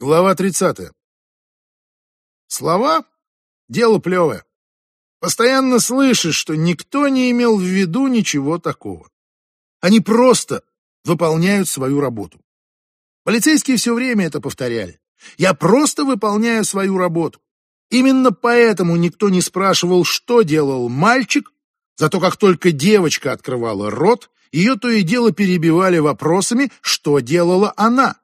Глава 30. Слова — дело плевое. Постоянно слышишь, что никто не имел в виду ничего такого. Они просто выполняют свою работу. Полицейские все время это повторяли. Я просто выполняю свою работу. Именно поэтому никто не спрашивал, что делал мальчик, зато как только девочка открывала рот, ее то и дело перебивали вопросами, что делала она.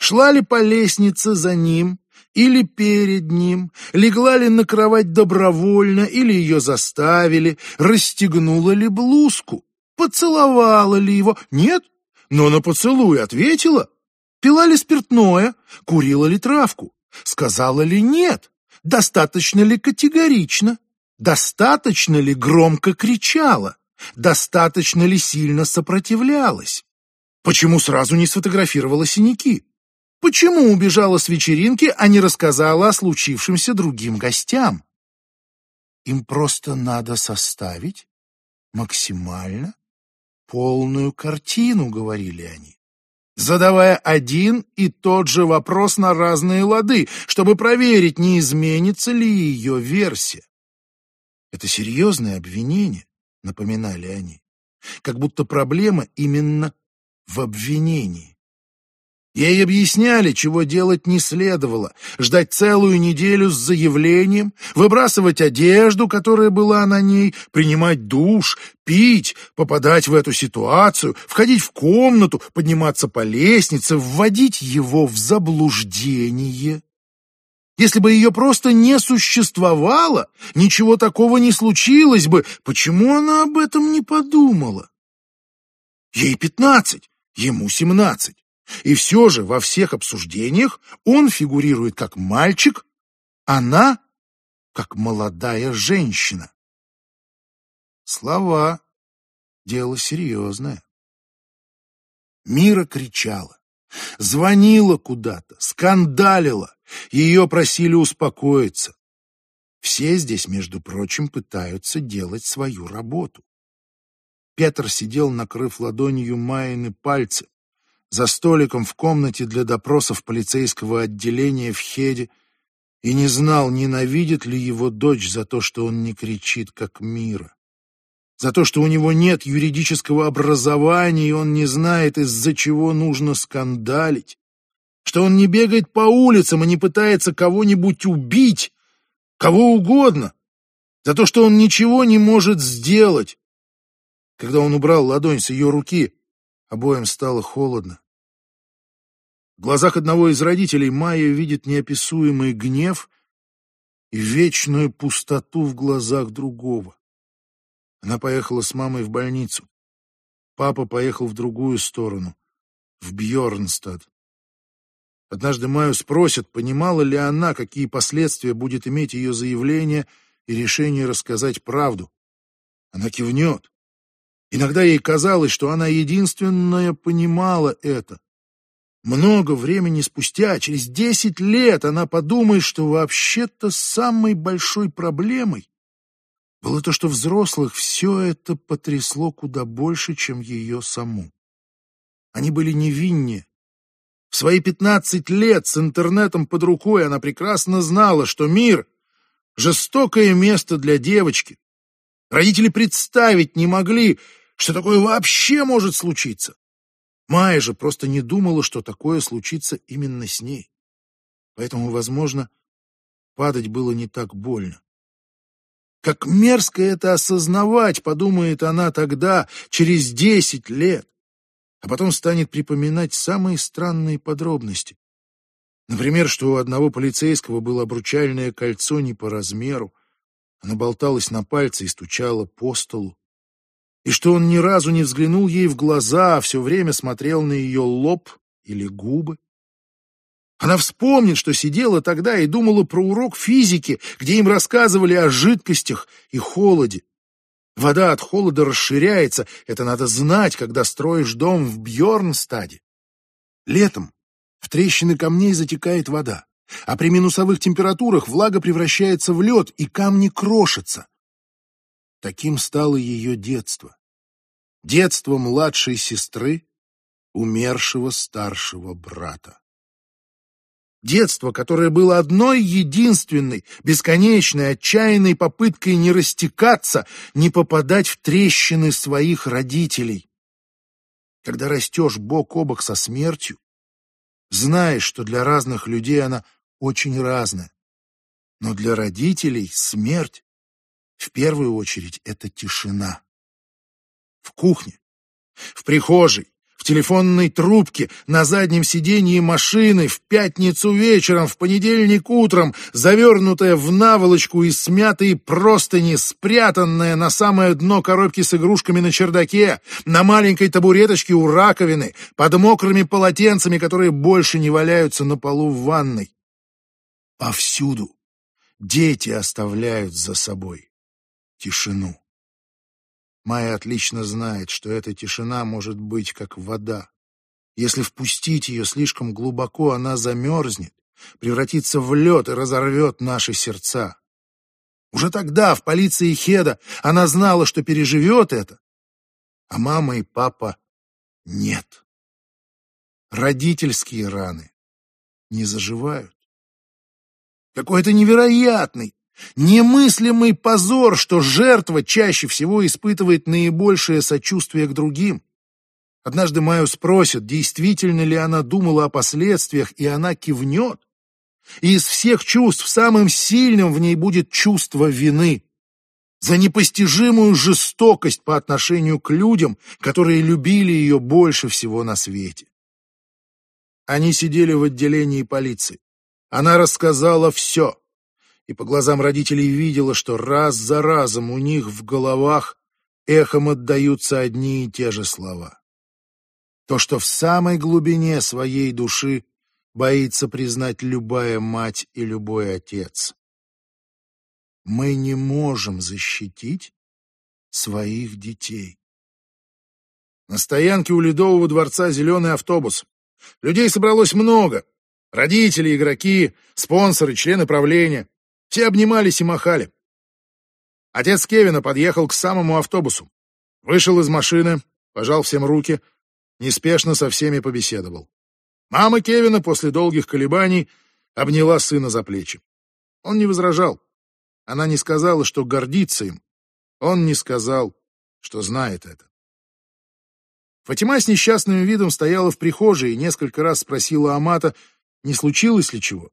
Шла ли по лестнице за ним или перед ним, легла ли на кровать добровольно или ее заставили, расстегнула ли блузку, поцеловала ли его, нет, но на поцелуй ответила, пила ли спиртное, курила ли травку, сказала ли нет, достаточно ли категорично, достаточно ли громко кричала, достаточно ли сильно сопротивлялась. Почему сразу не сфотографировала синяки? Почему убежала с вечеринки, а не рассказала о случившемся другим гостям? Им просто надо составить максимально полную картину, говорили они, задавая один и тот же вопрос на разные лады, чтобы проверить, не изменится ли ее версия. Это серьезное обвинение, напоминали они, как будто проблема именно в обвинении. Ей объясняли, чего делать не следовало, ждать целую неделю с заявлением, выбрасывать одежду, которая была на ней, принимать душ, пить, попадать в эту ситуацию, входить в комнату, подниматься по лестнице, вводить его в заблуждение. Если бы ее просто не существовало, ничего такого не случилось бы. Почему она об этом не подумала? Ей пятнадцать, ему семнадцать. И все же во всех обсуждениях он фигурирует как мальчик, она как молодая женщина. Слова — дело серьезное. Мира кричала, звонила куда-то, скандалила, ее просили успокоиться. Все здесь, между прочим, пытаются делать свою работу. Петр сидел, накрыв ладонью Майины пальцы, за столиком в комнате для допросов полицейского отделения в Хеде и не знал, ненавидит ли его дочь за то, что он не кричит, как мира. За то, что у него нет юридического образования, и он не знает, из-за чего нужно скандалить. Что он не бегает по улицам и не пытается кого-нибудь убить, кого угодно. За то, что он ничего не может сделать. Когда он убрал ладонь с ее руки, Обоим стало холодно. В глазах одного из родителей Майя видит неописуемый гнев и вечную пустоту в глазах другого. Она поехала с мамой в больницу. Папа поехал в другую сторону, в Бьорнстад. Однажды Майю спросят, понимала ли она, какие последствия будет иметь ее заявление и решение рассказать правду. Она кивнет. Иногда ей казалось, что она единственная понимала это. Много времени спустя, через десять лет, она подумает, что вообще-то самой большой проблемой было то, что взрослых все это потрясло куда больше, чем ее саму. Они были невиннее. В свои пятнадцать лет с интернетом под рукой она прекрасно знала, что мир — жестокое место для девочки. Родители представить не могли, что такое вообще может случиться. Майя же просто не думала, что такое случится именно с ней. Поэтому, возможно, падать было не так больно. Как мерзко это осознавать, подумает она тогда, через десять лет, а потом станет припоминать самые странные подробности. Например, что у одного полицейского было обручальное кольцо не по размеру, оно болталось на пальце и стучало по столу и что он ни разу не взглянул ей в глаза, а все время смотрел на ее лоб или губы. Она вспомнит, что сидела тогда и думала про урок физики, где им рассказывали о жидкостях и холоде. Вода от холода расширяется, это надо знать, когда строишь дом в Бьорнстаде. Летом в трещины камней затекает вода, а при минусовых температурах влага превращается в лед, и камни крошатся. Таким стало ее детство. Детство младшей сестры, умершего старшего брата. Детство, которое было одной единственной, бесконечной, отчаянной попыткой не растекаться, не попадать в трещины своих родителей. Когда растешь бок о бок со смертью, знаешь, что для разных людей она очень разная. Но для родителей смерть, в первую очередь, это тишина. В кухне, в прихожей, в телефонной трубке, на заднем сиденье машины, в пятницу вечером, в понедельник утром, завернутая в наволочку и смятые простыни, спрятанная на самое дно коробки с игрушками на чердаке, на маленькой табуреточке у раковины, под мокрыми полотенцами, которые больше не валяются на полу в ванной. Повсюду дети оставляют за собой тишину. Майя отлично знает, что эта тишина может быть как вода. Если впустить ее слишком глубоко, она замерзнет, превратится в лед и разорвет наши сердца. Уже тогда в полиции Хеда она знала, что переживет это, а мама и папа нет. Родительские раны не заживают. Какой-то невероятный, Немыслимый позор, что жертва чаще всего испытывает наибольшее сочувствие к другим. Однажды Майю спросят, действительно ли она думала о последствиях, и она кивнет. И из всех чувств самым сильным в ней будет чувство вины за непостижимую жестокость по отношению к людям, которые любили ее больше всего на свете. Они сидели в отделении полиции. Она рассказала все и по глазам родителей видела, что раз за разом у них в головах эхом отдаются одни и те же слова. То, что в самой глубине своей души боится признать любая мать и любой отец. Мы не можем защитить своих детей. На стоянке у Ледового дворца зеленый автобус. Людей собралось много. Родители, игроки, спонсоры, члены правления. Все обнимались и махали. Отец Кевина подъехал к самому автобусу. Вышел из машины, пожал всем руки, неспешно со всеми побеседовал. Мама Кевина после долгих колебаний обняла сына за плечи. Он не возражал. Она не сказала, что гордится им. Он не сказал, что знает это. Фатима с несчастным видом стояла в прихожей и несколько раз спросила Амата, не случилось ли чего.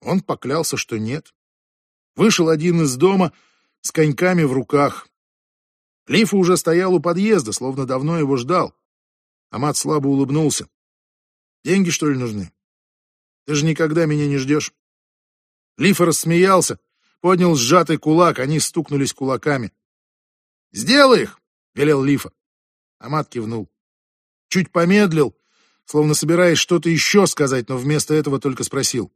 Он поклялся, что нет. Вышел один из дома с коньками в руках. Лифа уже стоял у подъезда, словно давно его ждал. Амат слабо улыбнулся. «Деньги, что ли, нужны? Ты же никогда меня не ждешь». Лифа рассмеялся, поднял сжатый кулак, они стукнулись кулаками. «Сделай их!» — велел Лифа. Амат кивнул. Чуть помедлил, словно собираясь что-то еще сказать, но вместо этого только спросил.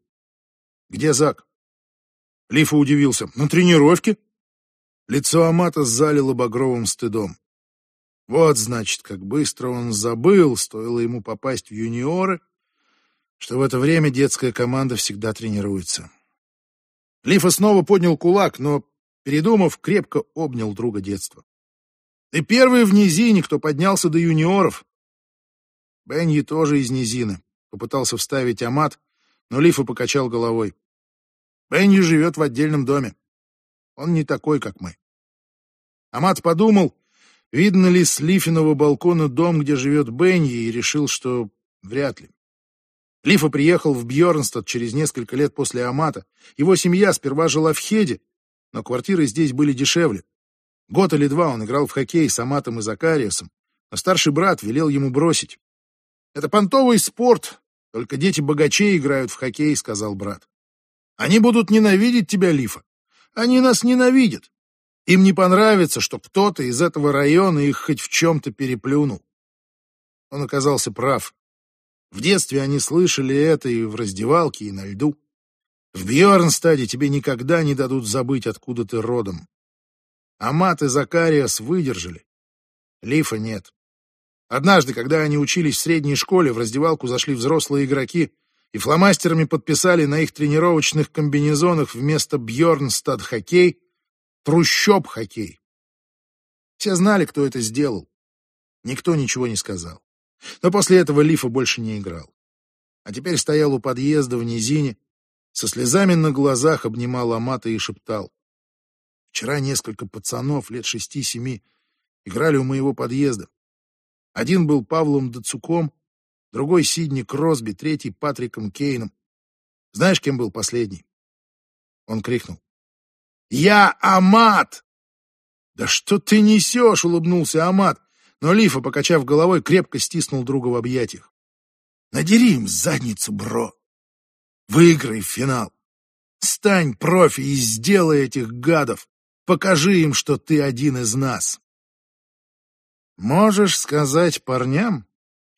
«Где Зак?» Лифа удивился. «На тренировке?» Лицо Амата залило багровым стыдом. Вот, значит, как быстро он забыл, стоило ему попасть в юниоры, что в это время детская команда всегда тренируется. Лифа снова поднял кулак, но, передумав, крепко обнял друга детства. «Ты первый в низине, кто поднялся до юниоров!» Бенни тоже из низины. Попытался вставить Амат, но Лифа покачал головой. Бенни живет в отдельном доме. Он не такой, как мы. Амат подумал, видно ли с Лифиного балкона дом, где живет Бенни, и решил, что вряд ли. Лифа приехал в Бьернстад через несколько лет после Амата. Его семья сперва жила в Хеде, но квартиры здесь были дешевле. Год или два он играл в хоккей с Аматом и Закариасом, но старший брат велел ему бросить. «Это понтовый спорт, только дети богачей играют в хоккей», — сказал брат. Они будут ненавидеть тебя, Лифа. Они нас ненавидят. Им не понравится, что кто-то из этого района их хоть в чем-то переплюнул. Он оказался прав. В детстве они слышали это и в раздевалке, и на льду. В Бьернстаде тебе никогда не дадут забыть, откуда ты родом. Амат и Закариас выдержали. Лифа нет. Однажды, когда они учились в средней школе, в раздевалку зашли взрослые игроки — и фломастерами подписали на их тренировочных комбинезонах вместо Бьорнстад хоккей трущоб хоккей. Все знали, кто это сделал. Никто ничего не сказал. Но после этого Лифа больше не играл. а теперь стоял у подъезда в низине, со слезами на глазах обнимал Амата и шептал. Вчера несколько пацанов лет шести-семи играли у моего подъезда. Один был Павлом Дацуком, другой Сидни Кросби, третий Патриком Кейном. Знаешь, кем был последний? Он крикнул. «Я Амат!» «Да что ты несешь?» — улыбнулся Амат, но Лифа, покачав головой, крепко стиснул друга в объятиях. «Надери им задницу, бро! Выиграй финал! Стань профи и сделай этих гадов! Покажи им, что ты один из нас!» «Можешь сказать парням,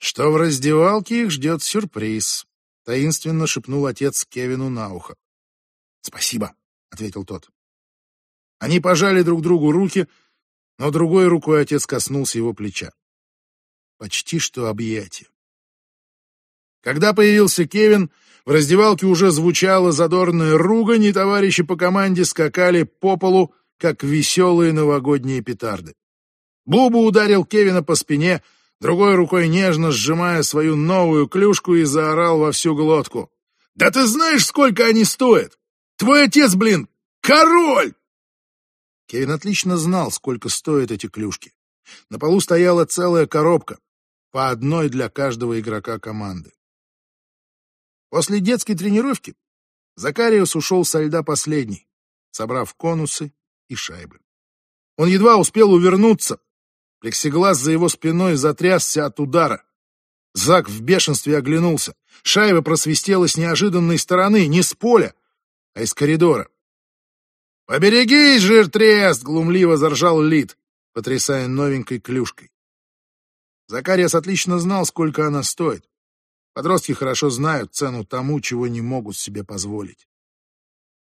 что в раздевалке их ждет сюрприз», — таинственно шепнул отец Кевину на ухо. «Спасибо», — ответил тот. Они пожали друг другу руки, но другой рукой отец коснулся его плеча. Почти что объятие. Когда появился Кевин, в раздевалке уже звучала задорная ругань, и товарищи по команде скакали по полу, как веселые новогодние петарды. Бубу ударил Кевина по спине, другой рукой нежно сжимая свою новую клюшку и заорал во всю глотку. «Да ты знаешь, сколько они стоят? Твой отец, блин, король!» Кевин отлично знал, сколько стоят эти клюшки. На полу стояла целая коробка, по одной для каждого игрока команды. После детской тренировки Закариус ушел со льда последний, собрав конусы и шайбы. Он едва успел увернуться. Плексиглаз за его спиной затрясся от удара. Зак в бешенстве оглянулся. Шайба просвистела с неожиданной стороны, не с поля, а из коридора. «Поберегись, жиртрест!» — глумливо заржал Лид, потрясая новенькой клюшкой. Закариас отлично знал, сколько она стоит. Подростки хорошо знают цену тому, чего не могут себе позволить.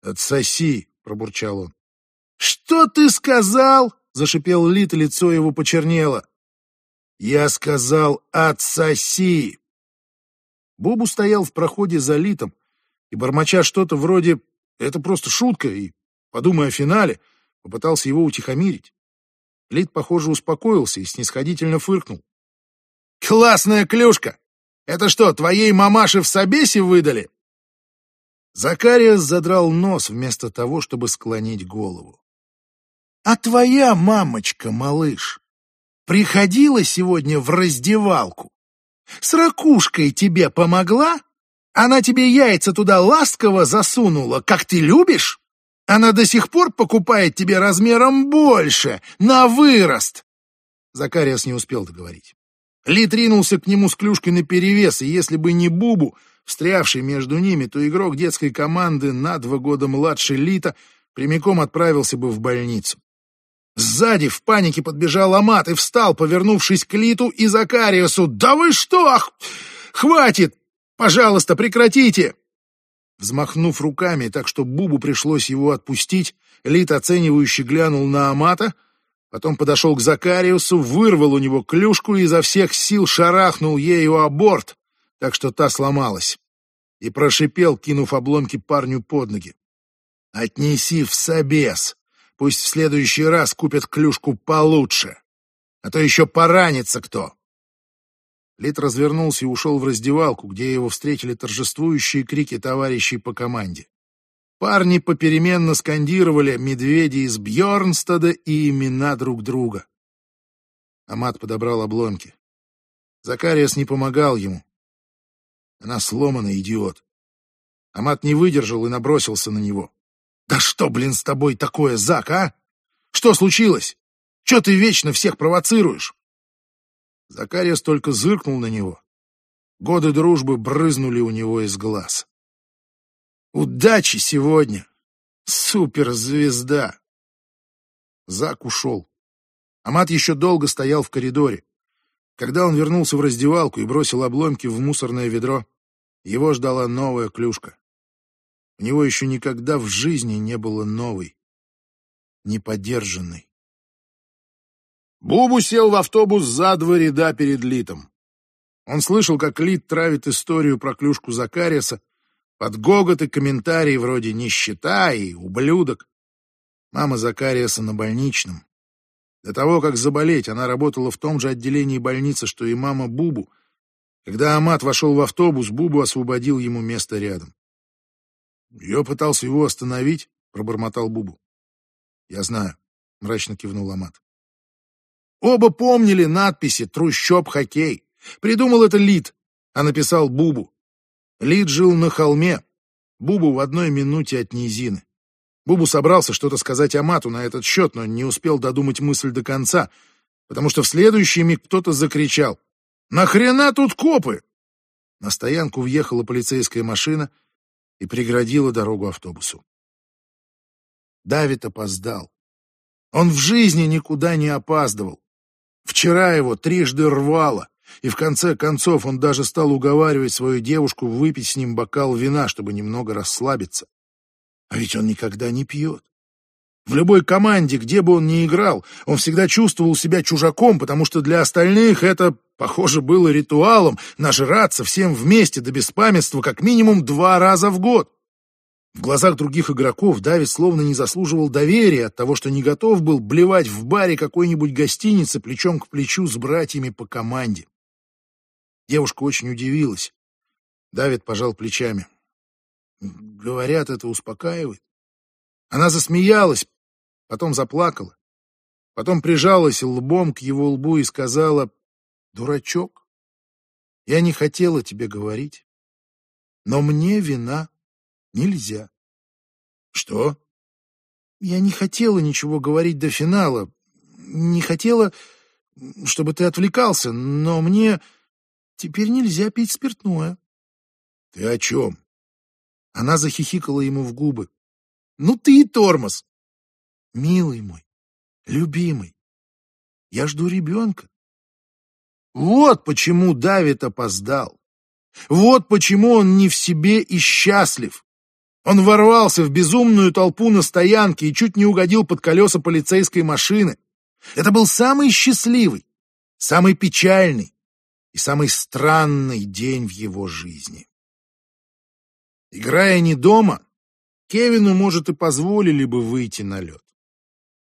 «Отсоси!» — пробурчал он. «Что ты сказал?» — зашипел Лид, и лицо его почернело. «Я сказал, отсоси!» Бобу стоял в проходе за Литом и, бормоча что-то вроде это просто шутка, и, подумая о финале, попытался его утихомирить. Лид, похоже, успокоился и снисходительно фыркнул. «Классная клюшка! Это что, твоей мамаше в собесе выдали?» Закариас задрал нос вместо того, чтобы склонить голову. «А твоя мамочка, малыш, приходила сегодня в раздевалку? С ракушкой тебе помогла?» Она тебе яйца туда ласково засунула, как ты любишь? Она до сих пор покупает тебе размером больше, на вырост!» Закариас не успел договорить. Ли тринулся к нему с клюшкой наперевес, и если бы не Бубу, встрявший между ними, то игрок детской команды на два года младше Лита прямиком отправился бы в больницу. Сзади в панике подбежал Амат и встал, повернувшись к Литу и Закариасу. «Да вы что? Хватит! Пожалуйста, прекратите!» Взмахнув руками, так что Бубу пришлось его отпустить, Лит оценивающе глянул на Амата, потом подошел к Закариусу, вырвал у него клюшку и изо всех сил шарахнул ею о борт, так что та сломалась, и прошипел, кинув обломки парню под ноги. «Отнеси в собес, пусть в следующий раз купят клюшку получше, а то еще поранится кто!» Лит развернулся и ушел в раздевалку, где его встретили торжествующие крики товарищей по команде. Парни попеременно скандировали медведи из Бьорнстада и имена друг друга. Амат подобрал обломки. Закариас не помогал ему. Она сломана, идиот. Амат не выдержал и набросился на него. «Да что, блин, с тобой такое, Зак, а? Что случилось? Че ты вечно всех провоцируешь?» Закариас только зыркнул на него. Годы дружбы брызнули у него из глаз. «Удачи сегодня! Суперзвезда!» Зак ушел. Амат еще долго стоял в коридоре. Когда он вернулся в раздевалку и бросил обломки в мусорное ведро, его ждала новая клюшка. У него еще никогда в жизни не было новой, неподержанной. Бубу сел в автобус за два ряда перед Литом. Он слышал, как Лит травит историю про клюшку Закариаса, под гогот и комментарии вроде «нищета» и «ублюдок». Мама Закариаса на больничном. До того, как заболеть, она работала в том же отделении больницы, что и мама Бубу, Когда Амат вошел в автобус, Бубу освободил ему место рядом. «Я пытался его остановить», — пробормотал Бубу. «Я знаю», — мрачно кивнул Амат. Оба помнили надписи «Трущоб хоккей». Придумал это Лид, а написал Бубу. Лид жил на холме, Бубу в одной минуте от низины. Бубу собрался что-то сказать Амату на этот счет, но не успел додумать мысль до конца, потому что в следующий миг кто-то закричал «Нахрена тут копы?» На стоянку въехала полицейская машина и преградила дорогу автобусу. Давид опоздал. Он в жизни никуда не опаздывал. Вчера его трижды рвало, и в конце концов он даже стал уговаривать свою девушку выпить с ним бокал вина, чтобы немного расслабиться. А ведь он никогда не пьет. В любой команде, где бы он ни играл, он всегда чувствовал себя чужаком, потому что для остальных это, похоже, было ритуалом нажраться всем вместе до беспамятства как минимум два раза в год. В глазах других игроков Давид словно не заслуживал доверия от того, что не готов был блевать в баре какой-нибудь гостиницы плечом к плечу с братьями по команде. Девушка очень удивилась. Давид пожал плечами. Говорят, это успокаивает. Она засмеялась, потом заплакала, потом прижалась лбом к его лбу и сказала, «Дурачок, я не хотела тебе говорить, но мне вина нельзя». «Что?» «Я не хотела ничего говорить до финала, не хотела, чтобы ты отвлекался, но мне теперь нельзя пить спиртное». «Ты о чем?» Она захихикала ему в губы. «Ну ты и тормоз!» «Милый мой, любимый, я жду ребенка». Вот почему Давид опоздал. Вот почему он не в себе и счастлив. Он ворвался в безумную толпу на стоянке и чуть не угодил под колеса полицейской машины. Это был самый счастливый, самый печальный и самый странный день в его жизни. Играя не дома, Кевину, может, и позволили бы выйти на лед.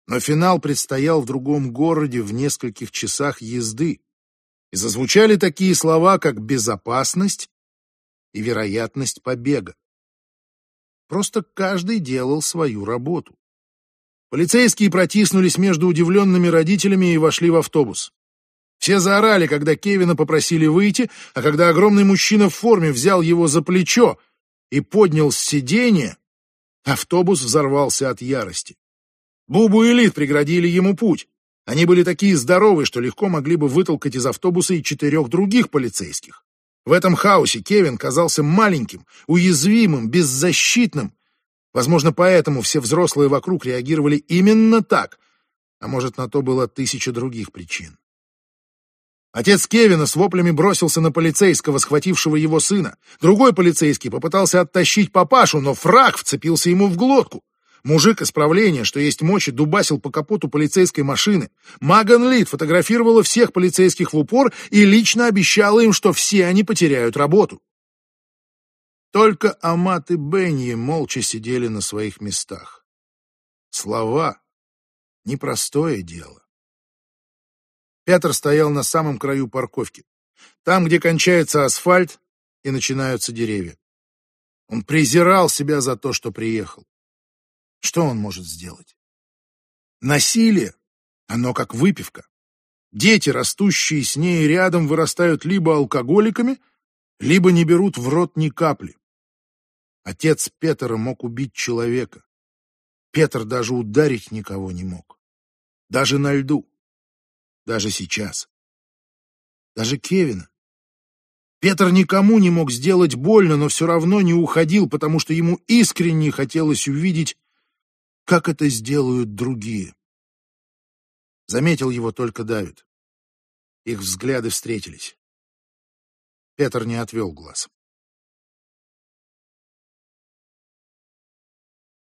Но финал предстоял в другом городе в нескольких часах езды, и зазвучали такие слова, как «безопасность» и «вероятность побега». Просто каждый делал свою работу. Полицейские протиснулись между удивленными родителями и вошли в автобус. Все заорали, когда Кевина попросили выйти, а когда огромный мужчина в форме взял его за плечо и поднял с сиденья, автобус взорвался от ярости. Бубу и Лид преградили ему путь. Они были такие здоровые, что легко могли бы вытолкать из автобуса и четырех других полицейских. В этом хаосе Кевин казался маленьким, уязвимым, беззащитным. Возможно, поэтому все взрослые вокруг реагировали именно так, а может, на то было тысяча других причин. Отец Кевина с воплями бросился на полицейского, схватившего его сына. Другой полицейский попытался оттащить папашу, но фраг вцепился ему в глотку. Мужик исправления, что есть мочи, дубасил по капоту полицейской машины. Маган Лид фотографировала всех полицейских в упор и лично обещала им, что все они потеряют работу. Только Амат и Бенни молча сидели на своих местах. Слова — непростое дело. Петр стоял на самом краю парковки, там, где кончается асфальт и начинаются деревья. Он презирал себя за то, что приехал. Что он может сделать? Насилие, оно как выпивка. Дети, растущие с ней рядом, вырастают либо алкоголиками, либо не берут в рот ни капли. Отец Петра мог убить человека. Петр даже ударить никого не мог. Даже на льду. Даже сейчас. Даже Кевина. Петр никому не мог сделать больно, но все равно не уходил, потому что ему искренне хотелось увидеть, как это сделают другие. Заметил его только Давид. Их взгляды встретились. Петр не отвел глаз.